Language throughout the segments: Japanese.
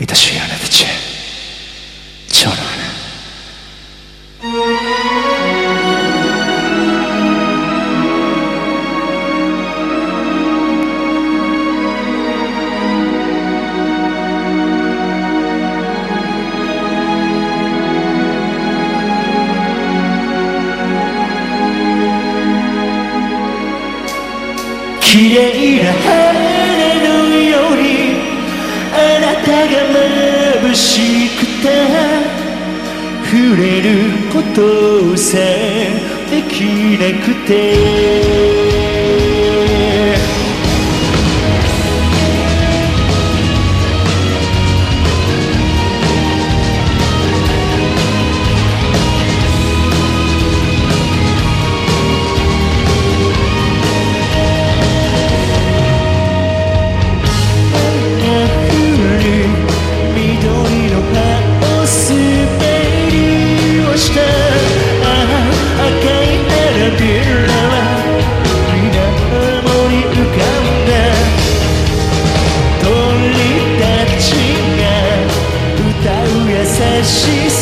이따 쉬어야 되 지. 전화 는. 기대이라 해. が眩しくて触れることさえできなくて。She's.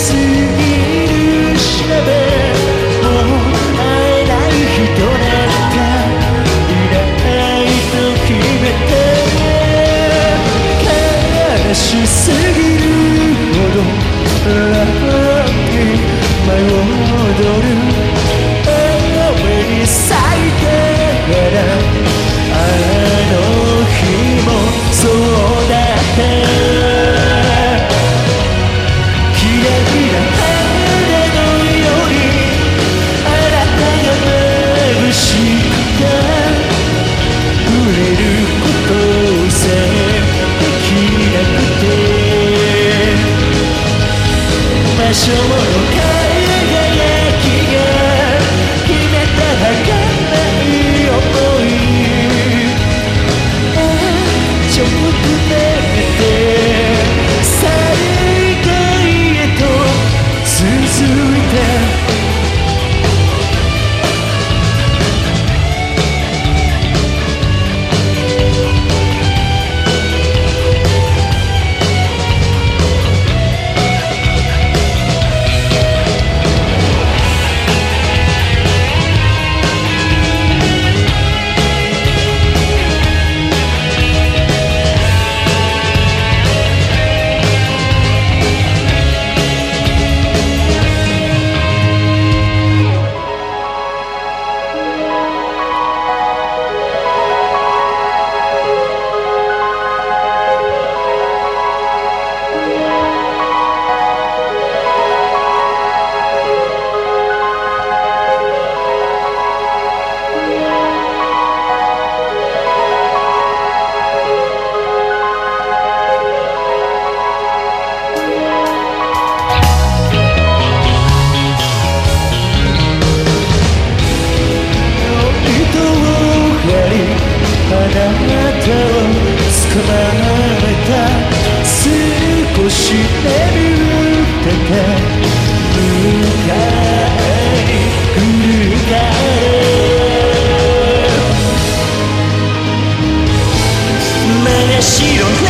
什么。白い